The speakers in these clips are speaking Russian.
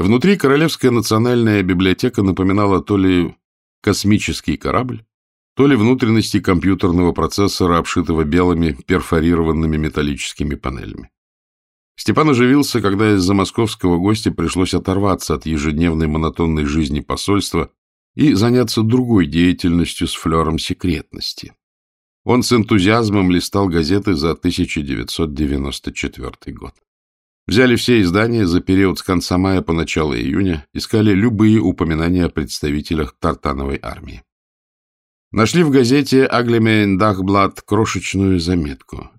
Внутри Королевская национальная библиотека напоминала то ли космический корабль, то ли внутренности компьютерного процессора, обшитого белыми перфорированными металлическими панелями. Степан оживился, когда из-за московского гостя пришлось оторваться от ежедневной монотонной жизни посольства и заняться другой деятельностью с флером секретности. Он с энтузиазмом листал газеты за 1994 год. Взяли все издания за период с конца мая по начало июня, искали любые упоминания о представителях Тартановой армии. Нашли в газете «Аглемейн Дахблат» крошечную заметку.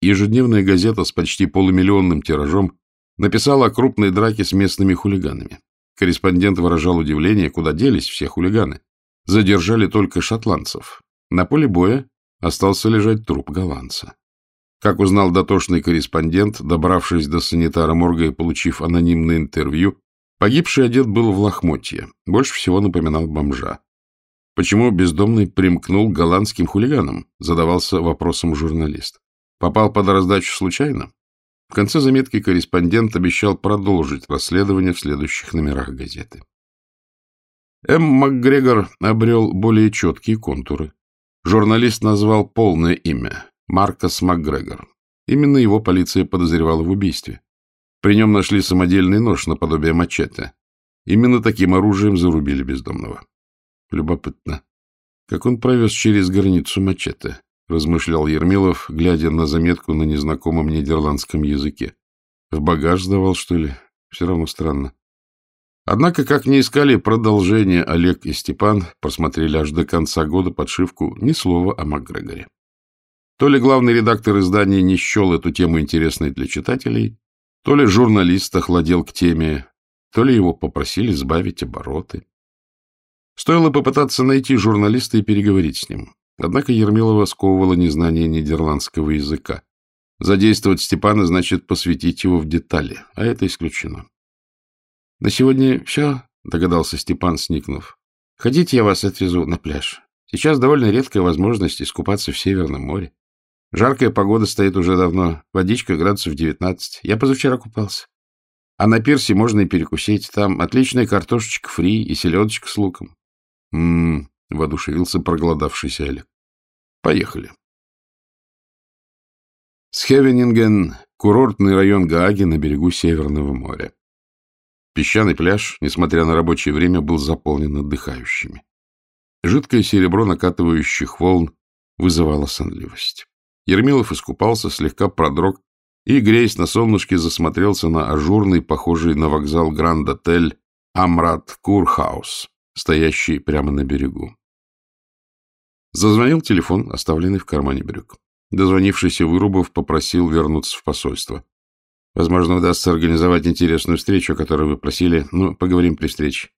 Ежедневная газета с почти полумиллионным тиражом написала о крупной драке с местными хулиганами. Корреспондент выражал удивление, куда делись все хулиганы. Задержали только шотландцев. На поле боя остался лежать труп голландца. Как узнал дотошный корреспондент, добравшись до санитара морга и получив анонимное интервью, погибший одет был в лохмотье, больше всего напоминал бомжа. Почему бездомный примкнул к голландским хулиганам, задавался вопросом журналист. Попал под раздачу случайно? В конце заметки корреспондент обещал продолжить расследование в следующих номерах газеты. М. МакГрегор обрел более четкие контуры. Журналист назвал полное имя — Маркос МакГрегор. Именно его полиция подозревала в убийстве. При нем нашли самодельный нож наподобие мачете. Именно таким оружием зарубили бездомного. Любопытно. Как он провез через границу мачете? Размышлял Ермилов, глядя на заметку на незнакомом нидерландском языке. В багаж сдавал, что ли? Все равно странно. Однако, как не искали продолжение Олег и Степан, просмотрели аж до конца года подшивку ни слова о МакГрегоре. То ли главный редактор издания не счел эту тему интересной для читателей, то ли журналист охладел к теме, то ли его попросили сбавить обороты. Стоило попытаться найти журналиста и переговорить с ним. Однако Ермилова сковывало незнание нидерландского языка. Задействовать Степана значит посвятить его в детали, а это исключено. — На сегодня все, — догадался Степан, сникнув. — Хотите, я вас отвезу на пляж? Сейчас довольно редкая возможность искупаться в Северном море. Жаркая погода стоит уже давно, водичка градусов 19. Я позавчера купался. А на пирсе можно и перекусить. Там отличная картошечка фри и селедочка с луком. М-м, воодушевился проголодавшийся Олег. Поехали. Схевенинген — курортный район Гааги на берегу Северного моря. Песчаный пляж, несмотря на рабочее время, был заполнен отдыхающими. Жидкое серебро накатывающих волн вызывало сонливость. Ермилов искупался, слегка продрог, и, греясь на солнышке, засмотрелся на ажурный, похожий на вокзал Гранд-отель Амрат Курхаус, стоящий прямо на берегу. Зазвонил телефон, оставленный в кармане брюк. Дозвонившийся Вырубов попросил вернуться в посольство. Возможно, удастся организовать интересную встречу, о которой вы просили, но поговорим при встрече.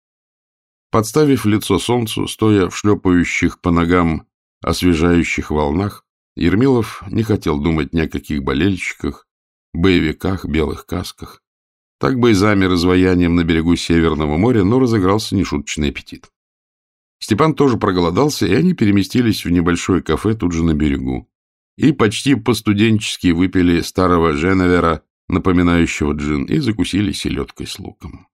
Подставив лицо солнцу, стоя в шлепающих по ногам освежающих волнах, Ермилов не хотел думать ни о каких болельщиках, боевиках, белых касках. Так бы и замер изваянием на берегу Северного моря, но разыгрался нешуточный аппетит. Степан тоже проголодался, и они переместились в небольшое кафе тут же на берегу. И почти по-студенчески выпили старого Женевера напоминающего джин, и закусили селедкой с луком.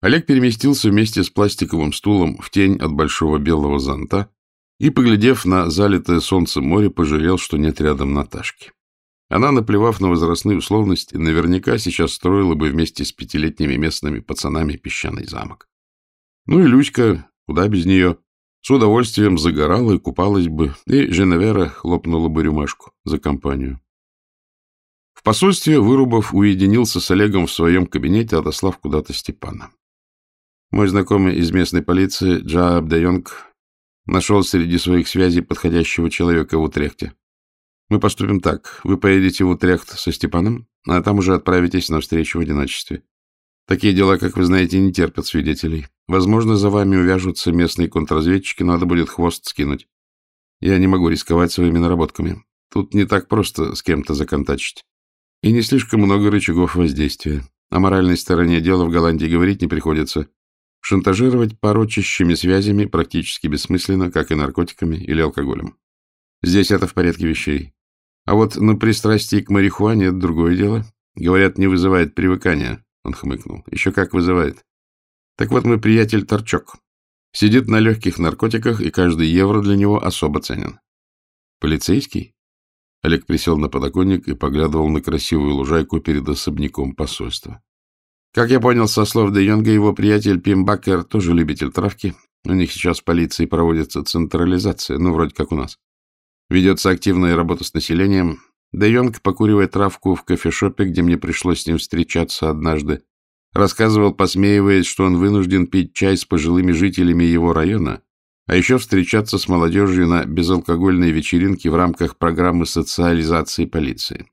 Олег переместился вместе с пластиковым стулом в тень от большого белого зонта и, поглядев на залитое солнцем море, пожалел, что нет рядом Наташки. Она, наплевав на возрастные условности, наверняка сейчас строила бы вместе с пятилетними местными пацанами песчаный замок. Ну и Люська, куда без нее, с удовольствием загорала и купалась бы, и Женевера хлопнула бы рюмашку за компанию посольстве Вырубов уединился с Олегом в своем кабинете, отослав куда-то Степана. Мой знакомый из местной полиции, Джа Абдайонг, нашел среди своих связей подходящего человека в Утрехте. Мы поступим так. Вы поедете в Утрехт со Степаном, а там уже отправитесь на встречу в одиночестве. Такие дела, как вы знаете, не терпят свидетелей. Возможно, за вами увяжутся местные контрразведчики, надо будет хвост скинуть. Я не могу рисковать своими наработками. Тут не так просто с кем-то законтачить. И не слишком много рычагов воздействия. О моральной стороне дела в Голландии говорить не приходится. Шантажировать порочащими связями практически бессмысленно, как и наркотиками или алкоголем. Здесь это в порядке вещей. А вот на пристрастии к марихуане это другое дело. Говорят, не вызывает привыкания, Он хмыкнул. Еще как вызывает. Так вот мой приятель Торчок. Сидит на легких наркотиках, и каждый евро для него особо ценен. Полицейский? Олег присел на подоконник и поглядывал на красивую лужайку перед особняком посольства. Как я понял со слов Де Йонга, его приятель Пим Баккер тоже любитель травки. У них сейчас в полиции проводится централизация, ну, вроде как у нас. Ведется активная работа с населением. Де Йонг покуривает травку в кофешопе, где мне пришлось с ним встречаться однажды. Рассказывал, посмеиваясь, что он вынужден пить чай с пожилыми жителями его района, а еще встречаться с молодежью на безалкогольной вечеринке в рамках программы социализации полиции.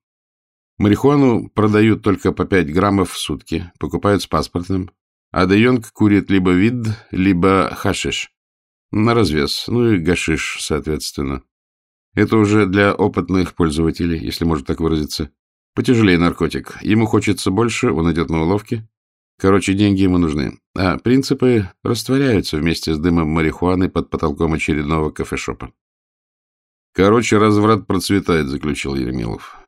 Марихуану продают только по 5 граммов в сутки, покупают с паспортом, а Де Йонг курит либо вид, либо хашиш. На развес, ну и гашиш, соответственно. Это уже для опытных пользователей, если можно так выразиться. Потяжелее наркотик. Ему хочется больше, он идет на уловки, Короче, деньги ему нужны. А принципы растворяются вместе с дымом марихуаны под потолком очередного кафешопа. Короче, разврат процветает, заключил Еремилов.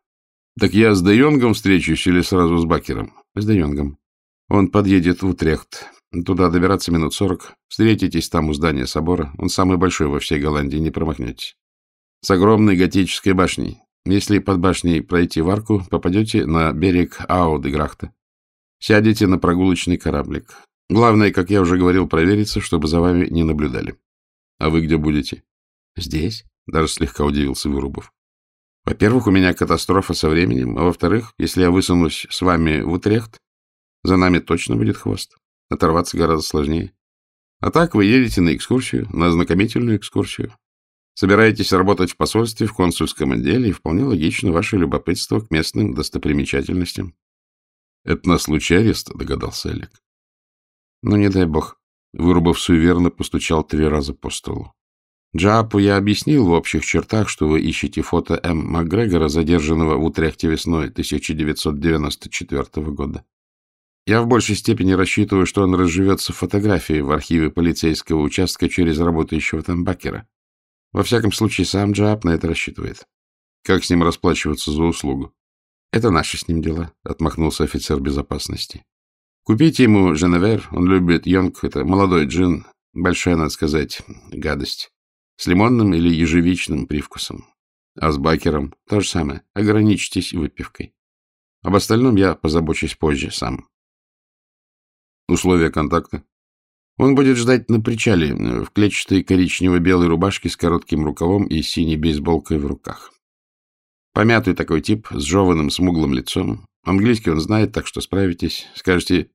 Так я с Де Йонгом встречусь или сразу с Бакером? С Де Йонгом. Он подъедет в Утрехт. Туда добираться минут сорок. Встретитесь там у здания собора. Он самый большой во всей Голландии, не промахнетесь. С огромной готической башней. Если под башней пройти в арку, попадете на берег Аудеграхта. Сядете на прогулочный кораблик. Главное, как я уже говорил, провериться, чтобы за вами не наблюдали. А вы где будете? Здесь? Даже слегка удивился Вырубов. Во-первых, у меня катастрофа со временем, а во-вторых, если я высунусь с вами в Утрехт, за нами точно будет хвост. Оторваться гораздо сложнее. А так вы едете на экскурсию, на ознакомительную экскурсию. Собираетесь работать в посольстве, в консульском отделе, и вполне логично ваше любопытство к местным достопримечательностям. — Это на случай ареста, — догадался Олег. — Ну, не дай бог. Вырубав суеверно, постучал три раза по столу. Джаапу я объяснил в общих чертах, что вы ищете фото М. Макгрегора, задержанного в Утрехте весной 1994 года. Я в большей степени рассчитываю, что он разживется фотографией в архиве полицейского участка через работающего там Бакера. Во всяком случае, сам Джаап на это рассчитывает. Как с ним расплачиваться за услугу? Это наши с ним дела, — отмахнулся офицер безопасности. Купите ему Женевер, он любит Йонг, это молодой джин, большая, надо сказать, гадость, с лимонным или ежевичным привкусом. А с бакером то же самое, ограничьтесь выпивкой. Об остальном я позабочусь позже сам. Условия контакта? Он будет ждать на причале в клетчатой коричнево-белой рубашке с коротким рукавом и синей бейсболкой в руках. Помятый такой тип, с жеванным смуглым лицом. Английский он знает, так что справитесь. Скажете,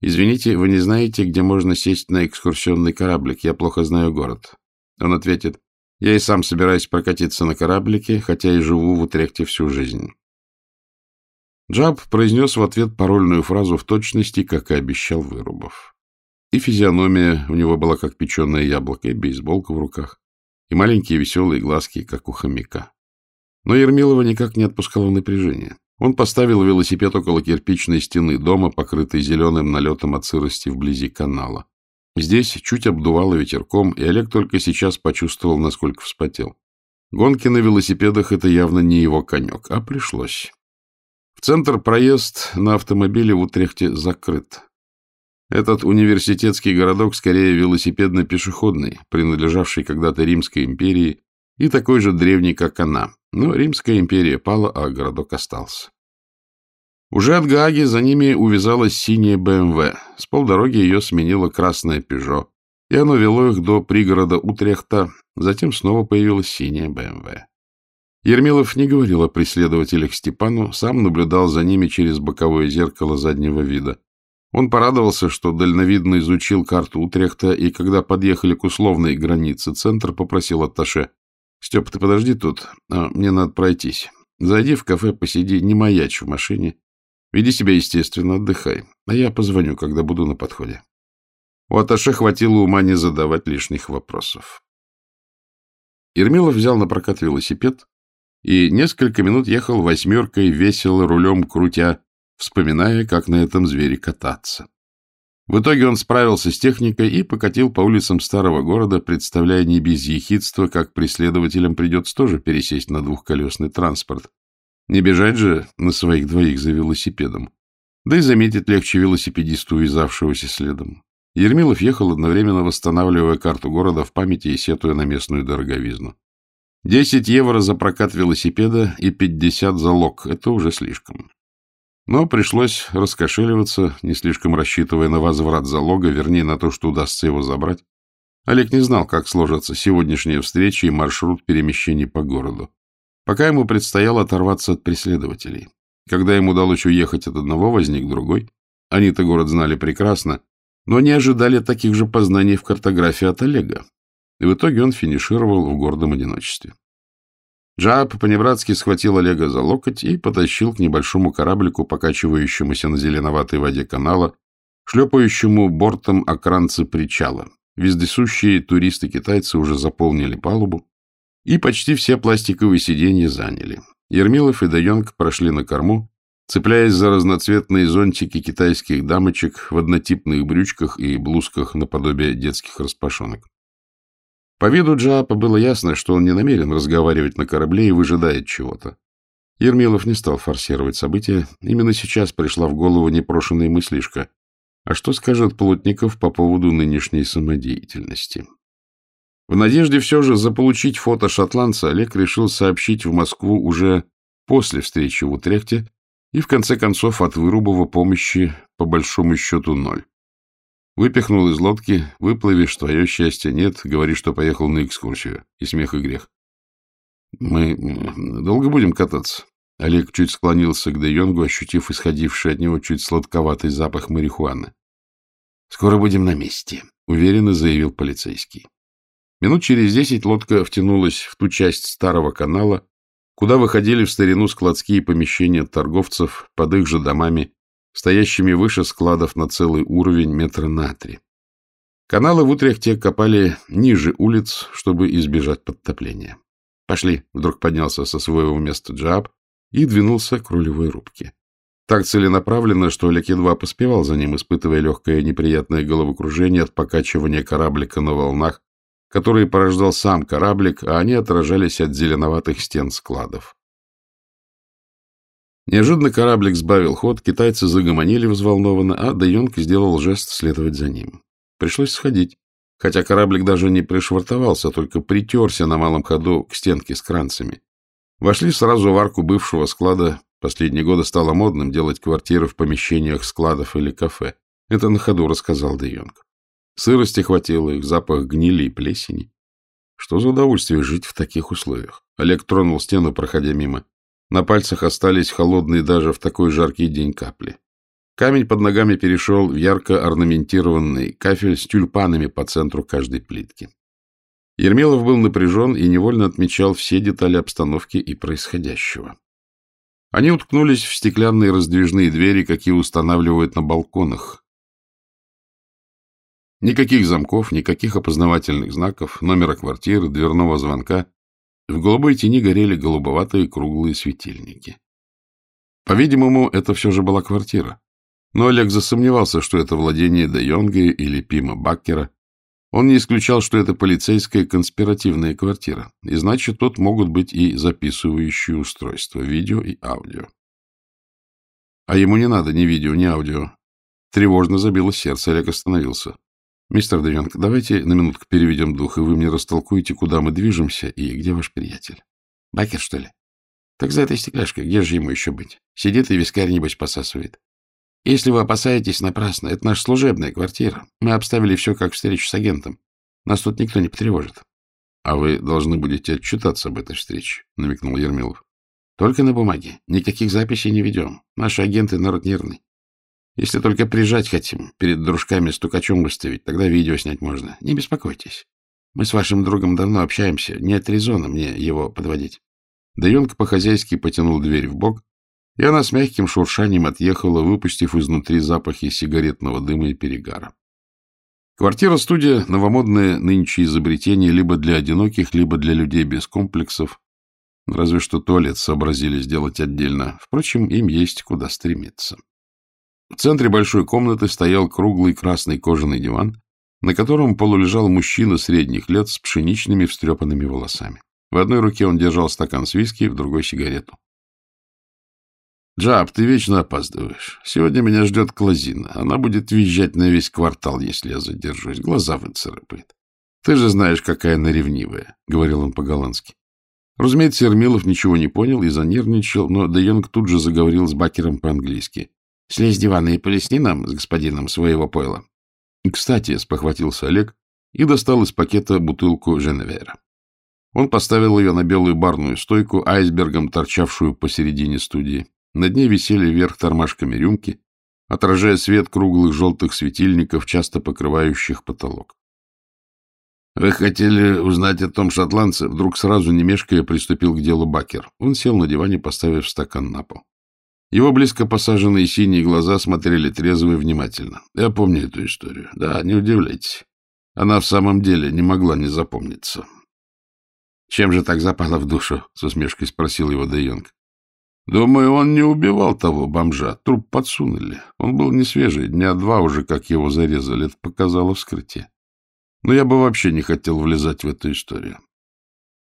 извините, вы не знаете, где можно сесть на экскурсионный кораблик, я плохо знаю город. Он ответит, я и сам собираюсь прокатиться на кораблике, хотя и живу в Утрехте всю жизнь. Джаб произнес в ответ парольную фразу в точности, как и обещал Вырубов. И физиономия у него была как печеное яблоко, и бейсболка в руках, и маленькие веселые глазки, как у хомяка. Но Ермилова никак не отпускало напряжение. Он поставил велосипед около кирпичной стены дома, покрытой зеленым налетом от сырости вблизи канала. Здесь чуть обдувало ветерком, и Олег только сейчас почувствовал, насколько вспотел. Гонки на велосипедах — это явно не его конек, а пришлось. В центр проезд на автомобиле в Утрехте закрыт. Этот университетский городок скорее велосипедно-пешеходный, принадлежавший когда-то Римской империи и такой же древний, как она. Но Римская империя пала, а городок остался. Уже от Гааги за ними увязалась синяя БМВ. С полдороги ее сменила красная Пежо, и оно вело их до пригорода Утрехта. Затем снова появилась синяя БМВ. Ермилов не говорил о преследователях Степану, сам наблюдал за ними через боковое зеркало заднего вида. Он порадовался, что дальновидно изучил карту Утрехта, и когда подъехали к условной границе центра, попросил атташе — Степа, ты подожди тут, а мне надо пройтись. Зайди в кафе, посиди, не маячь в машине. Веди себя естественно, отдыхай, а я позвоню, когда буду на подходе. У Аташе хватило ума не задавать лишних вопросов. Ермилов взял на прокат велосипед и несколько минут ехал восьмеркой, весело рулем крутя, вспоминая, как на этом звере кататься. В итоге он справился с техникой и покатил по улицам старого города, представляя не без ехидства, как преследователям придется тоже пересесть на двухколесный транспорт. Не бежать же на своих двоих за велосипедом. Да и заметить легче велосипедисту, увязавшегося следом. Ермилов ехал, одновременно восстанавливая карту города в памяти и сетуя на местную дороговизну. Десять евро за прокат велосипеда и пятьдесят за лог — это уже слишком. Но пришлось раскошеливаться, не слишком рассчитывая на возврат залога, вернее, на то, что удастся его забрать. Олег не знал, как сложатся сегодняшние встречи и маршрут перемещений по городу. Пока ему предстояло оторваться от преследователей. Когда ему удалось уехать от одного, возник другой. Они-то город знали прекрасно, но не ожидали таких же познаний в картографии от Олега. И в итоге он финишировал в гордом одиночестве. Джаб по-небратски схватил Олега за локоть и потащил к небольшому кораблику, покачивающемуся на зеленоватой воде канала, шлепающему бортом окранцы причала. Вездесущие туристы-китайцы уже заполнили палубу, и почти все пластиковые сиденья заняли. Ермилов и Дайонг прошли на корму, цепляясь за разноцветные зонтики китайских дамочек в однотипных брючках и блузках наподобие детских распашонок. По виду Джаапа было ясно, что он не намерен разговаривать на корабле и выжидает чего-то. Ермилов не стал форсировать события. Именно сейчас пришла в голову непрошенная мыслишка. А что скажет Плотников по поводу нынешней самодеятельности? В надежде все же заполучить фото шотландца, Олег решил сообщить в Москву уже после встречи в Утрехте и, в конце концов, от Вырубова помощи по большому счету ноль. Выпихнул из лодки, выплывешь, твое счастье нет, говори, что поехал на экскурсию. И смех, и грех. Мы долго будем кататься? Олег чуть склонился к Де Йонгу, ощутив исходивший от него чуть сладковатый запах марихуаны. — Скоро будем на месте, — уверенно заявил полицейский. Минут через десять лодка втянулась в ту часть старого канала, куда выходили в старину складские помещения торговцев под их же домами, стоящими выше складов на целый уровень метра на три. Каналы в Утрехте копали ниже улиц, чтобы избежать подтопления. «Пошли!» — вдруг поднялся со своего места Джаб и двинулся к рулевой рубке. Так целенаправленно, что Олег едва поспевал за ним, испытывая легкое неприятное головокружение от покачивания кораблика на волнах, которые порождал сам кораблик, а они отражались от зеленоватых стен складов. Неожиданно кораблик сбавил ход, китайцы загомонили взволнованно, а Дайонг сделал жест следовать за ним. Пришлось сходить, хотя кораблик даже не пришвартовался, только притерся на малом ходу к стенке с кранцами. Вошли сразу в арку бывшего склада. Последние годы стало модным делать квартиры в помещениях складов или кафе. Это на ходу рассказал Де. Сырости хватило их, запах гнили и плесени. Что за удовольствие жить в таких условиях? Олег тронул стену, проходя мимо. На пальцах остались холодные даже в такой жаркий день капли. Камень под ногами перешел в ярко орнаментированный кафель с тюльпанами по центру каждой плитки. Ермилов был напряжен и невольно отмечал все детали обстановки и происходящего. Они уткнулись в стеклянные раздвижные двери, какие устанавливают на балконах, Никаких замков, никаких опознавательных знаков, номера квартиры, дверного звонка. В голубой тени горели голубоватые круглые светильники. По-видимому, это все же была квартира. Но Олег засомневался, что это владение Де или Пима Баккера. Он не исключал, что это полицейская конспиративная квартира, и значит, тут могут быть и записывающие устройства, видео и аудио. А ему не надо ни видео, ни аудио. Тревожно забило сердце, Олег остановился. Мистер Девенг, давайте на минутку переведем дух, и вы мне растолкуете, куда мы движемся и где ваш приятель. Бакер, что ли? Так за этой стекляшкой, где же ему еще быть? Сидит и вискарь, небось, посасывает. Если вы опасаетесь напрасно, это наша служебная квартира. Мы обставили все как встречу с агентом. Нас тут никто не потревожит. — А вы должны будете отчитаться об этой встрече, — намекнул Ермилов. — Только на бумаге. Никаких записей не ведем. Наши агенты народ нервный. Если только прижать хотим, перед дружками стукачом выставить, тогда видео снять можно. Не беспокойтесь. Мы с вашим другом давно общаемся. Нет резона мне его подводить. Даенка по-хозяйски потянул дверь в бок, и она с мягким шуршанием отъехала, выпустив изнутри запахи сигаретного дыма и перегара. Квартира-студия — новомодное нынче изобретение либо для одиноких, либо для людей без комплексов. Разве что туалет сообразили сделать отдельно. Впрочем, им есть куда стремиться. В центре большой комнаты стоял круглый красный кожаный диван, на котором полулежал мужчина средних лет с пшеничными встрепанными волосами. В одной руке он держал стакан с виски, в другой — сигарету. Джаб, ты вечно опаздываешь. Сегодня меня ждет Клазина. Она будет визжать на весь квартал, если я задержусь. Глаза выцарапает. Ты же знаешь, какая она ревнивая, — говорил он по-голландски. Разумеется, Ермилов ничего не понял и занервничал, но Де Йонг тут же заговорил с Бакером по-английски. — Слезь с дивана и полесни нам с господином своего пойла. — Кстати, — спохватился Олег и достал из пакета бутылку Женевера. Он поставил ее на белую барную стойку, айсбергом торчавшую посередине студии. Над ней висели вверх тормашками рюмки, отражая свет круглых желтых светильников, часто покрывающих потолок. «Вы хотели узнать о том шотландце?» Вдруг сразу, не мешкая, приступил к делу Бакер. Он сел на диване, поставив стакан на пол. Его близко посаженные синие глаза смотрели трезво и внимательно. Я помню эту историю. Да, не удивляйтесь. Она в самом деле не могла не запомниться. «Чем же так запало в душу?» — с усмешкой спросил его Де Йонг. «Думаю, он не убивал того бомжа. Труп подсунули. Он был не свежий. Дня два уже, как его зарезали. Это показало вскрытие. Но я бы вообще не хотел влезать в эту историю.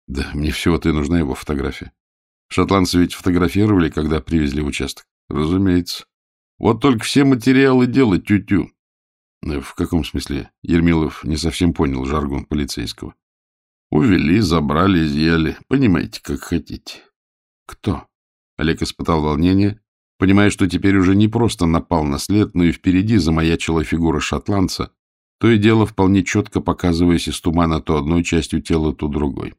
Да, мне всего-то и нужна его фотография. Шотландцы ведь фотографировали, когда привезли в участок. Разумеется. Вот только все материалы дела тю-тю. Э, в каком смысле? Ермилов не совсем понял жаргон полицейского. Увели, забрали, изъяли. Понимаете, как хотите. Кто? Олег испытал волнение, понимая, что теперь уже не просто напал на след, но и впереди замаячила фигура шотландца, то и дело вполне четко показываясь из тумана то одной частью тела, то другой.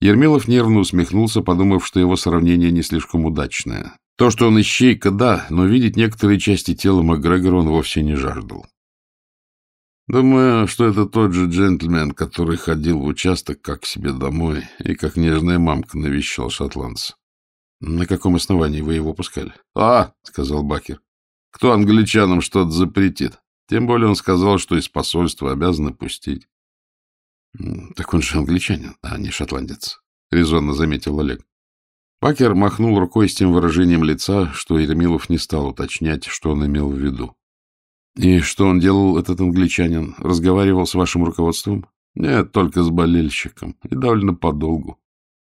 Ермилов нервно усмехнулся, подумав, что его сравнение не слишком удачное. То, что он ищейка, да, но видеть некоторые части тела Макгрегора он вовсе не жаждал. Думаю, что это тот же джентльмен, который ходил в участок как к себе домой и как нежная мамка навещал шотландца. — На каком основании вы его пускали? — А, — сказал Бакер, — кто англичанам что-то запретит? Тем более он сказал, что из посольства обязаны пустить. — Так он же англичанин, а не шотландец, — резонно заметил Олег. Пакер махнул рукой с тем выражением лица, что Ермилов не стал уточнять, что он имел в виду. — И что он делал, этот англичанин? Разговаривал с вашим руководством? — Нет, только с болельщиком. И довольно подолгу.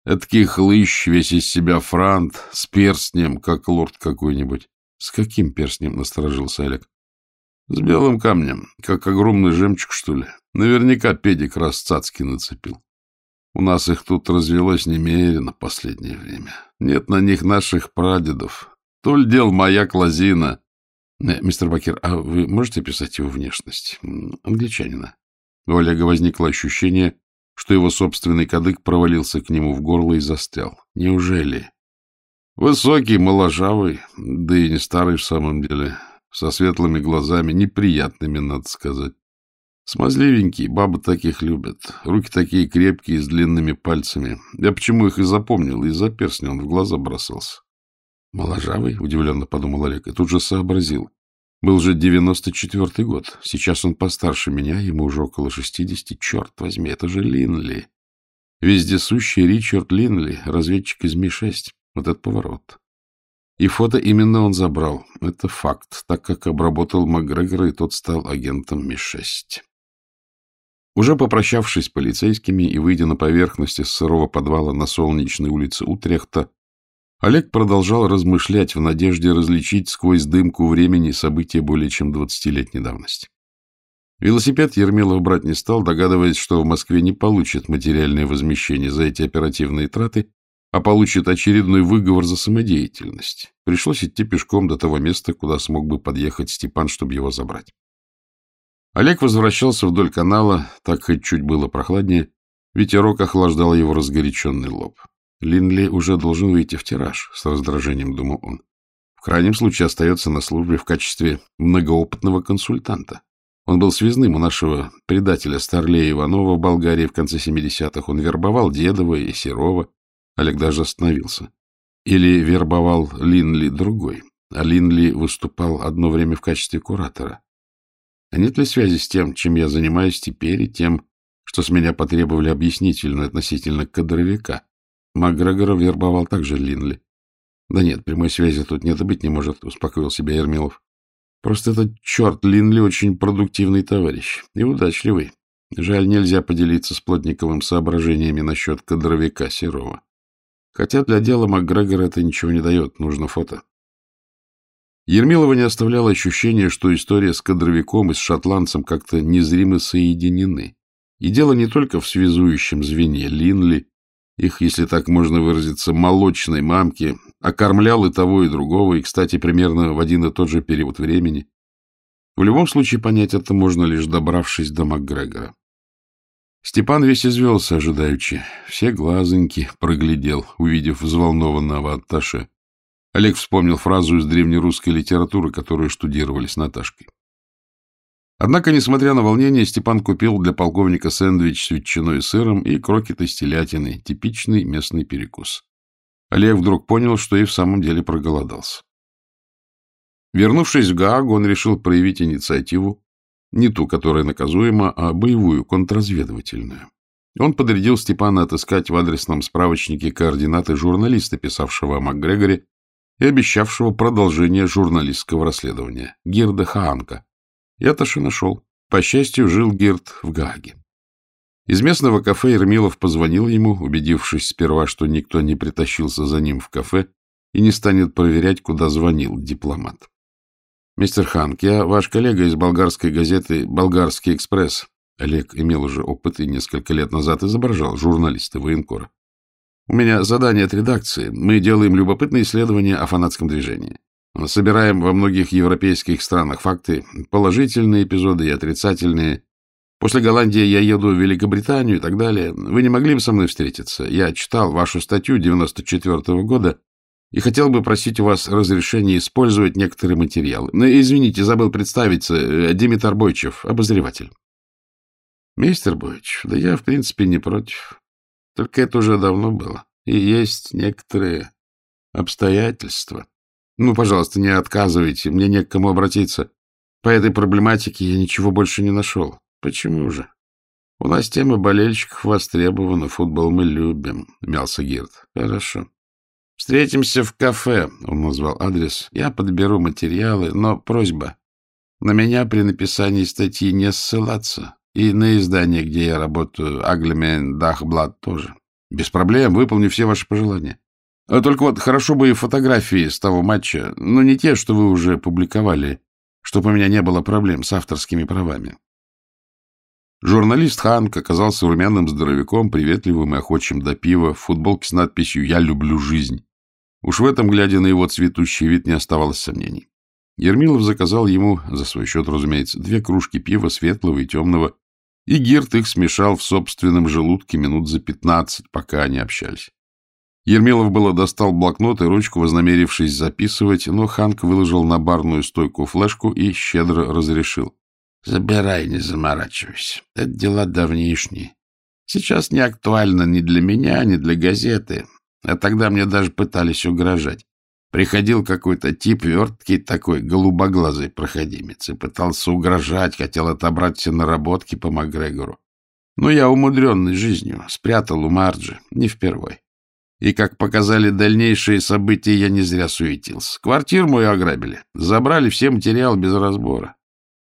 Эдакий хлыщ, весь из себя франт, с перстнем, как лорд какой-нибудь. — С каким перстнем? — насторожился Олег. С белым камнем, как огромный жемчуг, что ли. Наверняка педик раз цацки нацепил. У нас их тут развелось немерено последнее время. Нет на них наших прадедов. То ли дел моя клазина. Э, мистер Бакер, а вы можете описать его внешность? Англичанина. У Олега возникло ощущение, что его собственный кадык провалился к нему в горло и застрял. Неужели? Высокий, моложавый, да и не старый в самом деле со светлыми глазами, неприятными, надо сказать. Смазливенький, бабы таких любят. Руки такие крепкие, с длинными пальцами. Я почему их и запомнил, из-за перстня он в глаза бросался. Моложавый, удивленно подумал Олег, и тут же сообразил. Был же девяносто четвертый год. Сейчас он постарше меня, ему уже около шестидесяти. Черт возьми, это же Линли. Вездесущий Ричард Линли, разведчик из Ми-6. Вот этот поворот. И фото именно он забрал. Это факт, так как обработал Макгрегора, и тот стал агентом Ми-6. Уже попрощавшись с полицейскими и выйдя на поверхность из сырого подвала на солнечной улице Утрехта, Олег продолжал размышлять в надежде различить сквозь дымку времени события более чем двадцатилетней давности. Велосипед Ермилов брать не стал, догадываясь, что в Москве не получит материальное возмещение за эти оперативные траты а получит очередной выговор за самодеятельность. Пришлось идти пешком до того места, куда смог бы подъехать Степан, чтобы его забрать. Олег возвращался вдоль канала, так хоть чуть было прохладнее, ветерок охлаждал его разгоряченный лоб. Линли уже должен выйти в тираж, с раздражением думал он. В крайнем случае остается на службе в качестве многоопытного консультанта. Он был связным у нашего предателя Старлея Иванова в Болгарии в конце 70-х. Он вербовал Дедова и Серова, Олег даже остановился. Или вербовал Линли другой, а Линли выступал одно время в качестве куратора. А нет ли связи с тем, чем я занимаюсь теперь, и тем, что с меня потребовали объяснительно относительно кадровика? Макгрегора вербовал также Линли. Да нет, прямой связи тут нет и быть не может, успокоил себя Ермилов. Просто этот черт Линли очень продуктивный товарищ и удачливый. Жаль, нельзя поделиться с Плотниковым соображениями насчет кадровика Серова. Хотя для дела МакГрегора это ничего не дает, нужно фото. Ермилова не оставляло ощущение, что история с кадровиком и с шотландцем как-то незримо соединены. И дело не только в связующем звене Линли, их, если так можно выразиться, молочной мамки, окормлял и того, и другого, и, кстати, примерно в один и тот же период времени. В любом случае понять это можно, лишь добравшись до МакГрегора. Степан весь извелся, ожидаючи. Все глазоньки проглядел, увидев взволнованного атташе. Олег вспомнил фразу из древнерусской литературы, которую штудировали с Наташкой. Однако, несмотря на волнение, Степан купил для полковника сэндвич с ветчиной и сыром и крокеты с телятиной, типичный местный перекус. Олег вдруг понял, что и в самом деле проголодался. Вернувшись в Гаагу, он решил проявить инициативу, не ту, которая наказуема, а боевую, контрразведывательную. Он подрядил Степана отыскать в адресном справочнике координаты журналиста, писавшего о МакГрегоре и обещавшего продолжение журналистского расследования, Гирда Хаанка. И Аташи нашел. По счастью, жил Гирд в Гааге. Из местного кафе Ермилов позвонил ему, убедившись сперва, что никто не притащился за ним в кафе и не станет проверять, куда звонил дипломат. «Мистер Ханк, я ваш коллега из болгарской газеты «Болгарский экспресс». Олег имел уже опыт и несколько лет назад изображал журналиста военкора. У меня задание от редакции. Мы делаем любопытные исследования о фанатском движении. Собираем во многих европейских странах факты, положительные эпизоды и отрицательные. После Голландии я еду в Великобританию и так далее. Вы не могли бы со мной встретиться? Я читал вашу статью 94 -го года и хотел бы просить у вас разрешения использовать некоторые материалы. Но, извините, забыл представиться. Э, Димитр Бойчев, обозреватель. Мистер Бойчев, да я, в принципе, не против. Только это уже давно было. И есть некоторые обстоятельства. Ну, пожалуйста, не отказывайте, мне не к кому обратиться. По этой проблематике я ничего больше не нашел. Почему же? У нас тема болельщиков востребована, футбол мы любим, мялся Гирд. Хорошо. Встретимся в кафе, он назвал адрес. Я подберу материалы, но просьба. На меня при написании статьи не ссылаться. И на издание, где я работаю, Аглемен Дахблад тоже. Без проблем, выполню все ваши пожелания. А только вот хорошо бы и фотографии с того матча, но не те, что вы уже публиковали, чтобы у меня не было проблем с авторскими правами. Журналист Ханк оказался румяным здоровяком, приветливым и охочим до пива, в футболке с надписью «Я люблю жизнь». Уж в этом, глядя на его цветущий вид, не оставалось сомнений. Ермилов заказал ему, за свой счет, разумеется, две кружки пива, светлого и темного, и Гирт их смешал в собственном желудке минут за пятнадцать, пока они общались. Ермилов было достал блокнот и ручку, вознамерившись записывать, но Ханк выложил на барную стойку флешку и щедро разрешил. — Забирай, не заморачивайся. Это дела давнишние. Сейчас не актуально ни для меня, ни для газеты. А тогда мне даже пытались угрожать. Приходил какой-то тип верткий такой, голубоглазый проходимец, и пытался угрожать, хотел отобрать все наработки по Макгрегору. Но я, умудренный жизнью, спрятал у Марджи, не впервой. И, как показали дальнейшие события, я не зря суетился. Квартиру мою ограбили, забрали все материалы без разбора.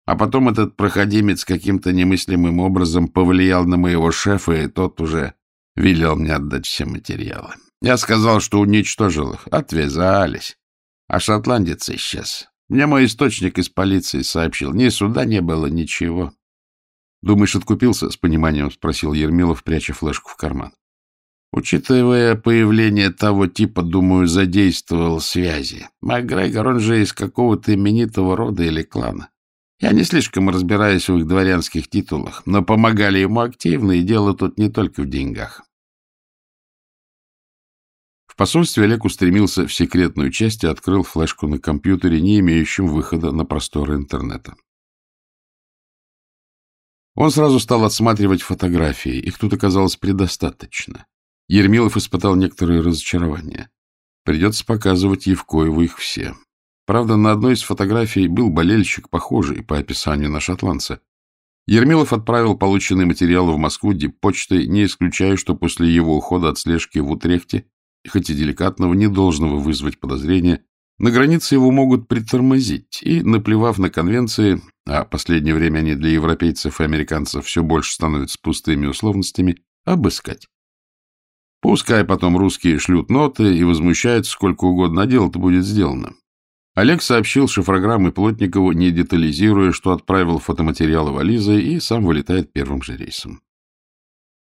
А потом этот проходимец каким-то немыслимым образом повлиял на моего шефа, и тот уже велел мне отдать все материалы. Я сказал, что уничтожил их. Отвязались. А шотландец исчез. Мне мой источник из полиции сообщил. Ни суда не было, ничего. — Думаешь, откупился? — с пониманием спросил Ермилов, пряча флешку в карман. Учитывая появление того типа, думаю, задействовал связи. Макгрегор, он же из какого-то именитого рода или клана. Я не слишком разбираюсь в их дворянских титулах, но помогали ему активно, и дело тут не только в деньгах. В посольстве Олег устремился в секретную часть и открыл флешку на компьютере, не имеющем выхода на просторы интернета. Он сразу стал отсматривать фотографии. Их тут оказалось предостаточно. Ермилов испытал некоторые разочарования. Придется показывать Евкоеву их все. Правда, на одной из фотографий был болельщик, похожий по описанию на шотландца. Ермилов отправил полученные материалы в Москву диппочтой, не исключая, что после его ухода от слежки в Утрехте хоть и деликатного, не должного вызвать подозрения, на границе его могут притормозить и, наплевав на конвенции, а последнее время они для европейцев и американцев все больше становятся пустыми условностями, обыскать. Пускай потом русские шлют ноты и возмущаются сколько угодно, а дело-то будет сделано. Олег сообщил шифрограммы Плотникову, не детализируя, что отправил фотоматериалы вализы и сам вылетает первым же рейсом.